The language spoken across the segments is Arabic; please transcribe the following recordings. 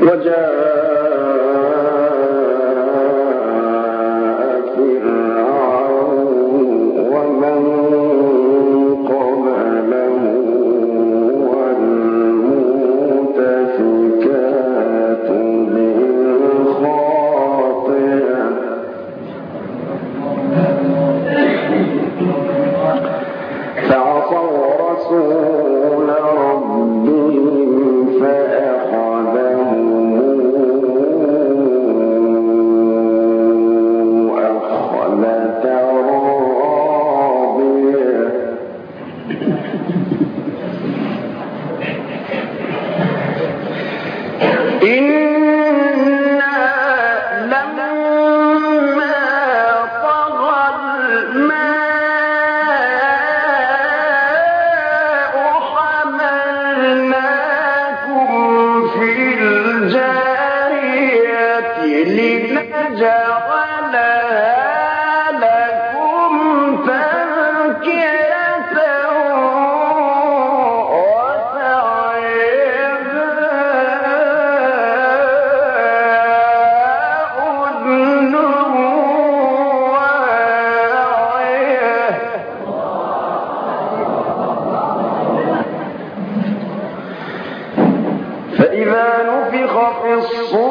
وجاء الجارية لنجعلها فإذا نفخ في الصور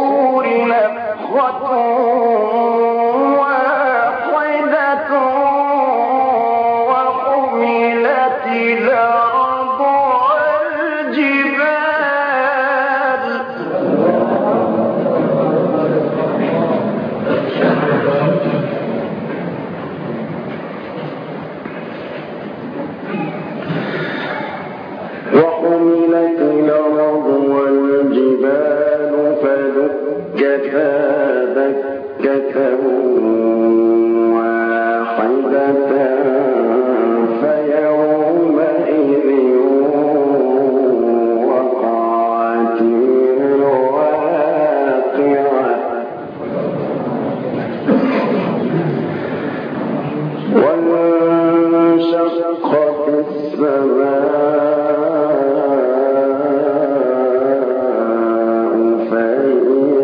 very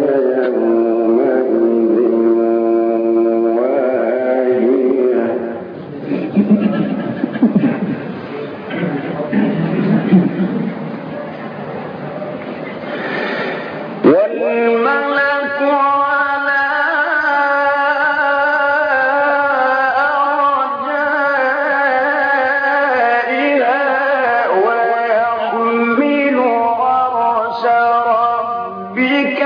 بِكَ